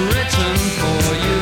written for you.